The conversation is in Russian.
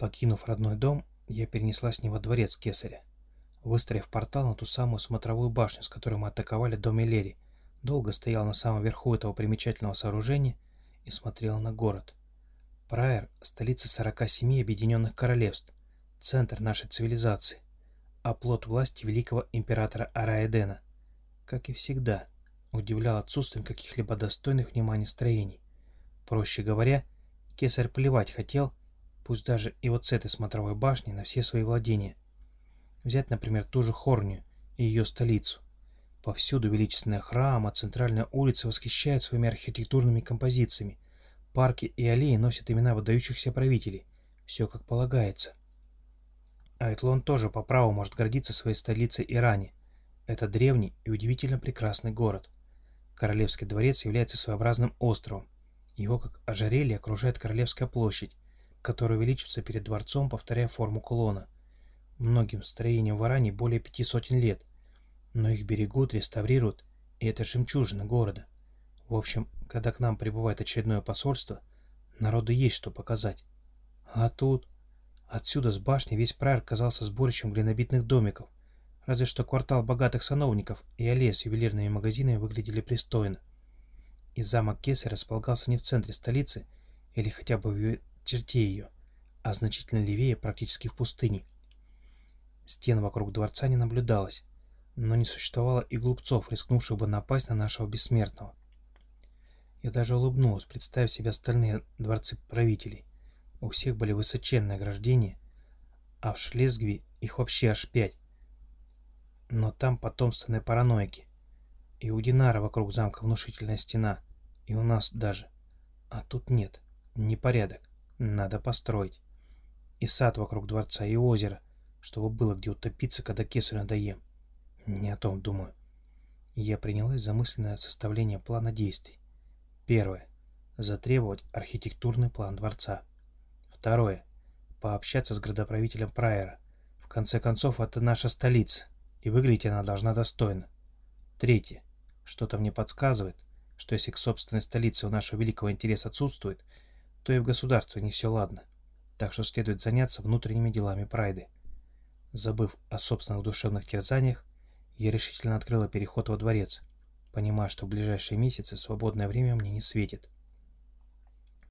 Покинув родной дом, я перенеслась не во дворец кесаря. Выстроив портал на ту самую смотровую башню, с которой мы атаковали дом Элери, долго стоял на самом верху этого примечательного сооружения и смотрел на город. Прайер – столица 47 объединенных королевств, центр нашей цивилизации, оплот власти великого императора Араэдена. Как и всегда, удивлял отсутствием каких-либо достойных внимания строений. Проще говоря, кесарь плевать хотел, пусть даже и вот с этой смотровой башни, на все свои владения. Взять, например, ту же Хорнию и ее столицу. Повсюду величественные храмы, а центральная улица восхищает своими архитектурными композициями. Парки и аллеи носят имена выдающихся правителей. Все как полагается. Айтлон тоже по праву может гордиться своей столицей Иране. Это древний и удивительно прекрасный город. Королевский дворец является своеобразным островом. Его, как ожерелье, окружает Королевская площадь, которая увеличивается перед дворцом, повторяя форму кулона. Многим строениям в Иране более пяти сотен лет, но их берегут, реставрируют, и это жемчужина города. В общем, когда к нам прибывает очередное посольство, народу есть что показать. А тут... Отсюда с башни весь прайор казался сборищем глинобитных домиков, разве что квартал богатых сановников и аллея с ювелирными магазинами выглядели пристойно. И замок Кесы располагался не в центре столицы или хотя бы в черте ее, а значительно левее, практически в пустыне. Стен вокруг дворца не наблюдалось, но не существовало и глупцов, рискнувших бы напасть на нашего бессмертного. Я даже улыбнулась, представив себе остальные дворцы правителей. У всех были высоченные ограждения, а в Шлезгве их вообще аж пять. Но там потомственные параноики. И у Динара вокруг замка внушительная стена, и у нас даже. А тут нет, непорядок, надо построить. И сад вокруг дворца, и озеро, чтобы было где утопиться, когда кесарю надоем. Не о том думаю. Я принялась за мысленное составление плана действий. Первое. Затребовать архитектурный план дворца. Второе. Пообщаться с градоправителем Прайера. В конце концов, это наша столица, и выглядеть она должна достойно. Третье. Что-то мне подсказывает, что если к собственной столице у нашего великого интереса отсутствует, то и в государстве не все ладно. Так что следует заняться внутренними делами Прайды. Забыв о собственных душевных терзаниях, я решительно открыла переход во дворец, понимая, что в ближайшие месяцы свободное время мне не светит.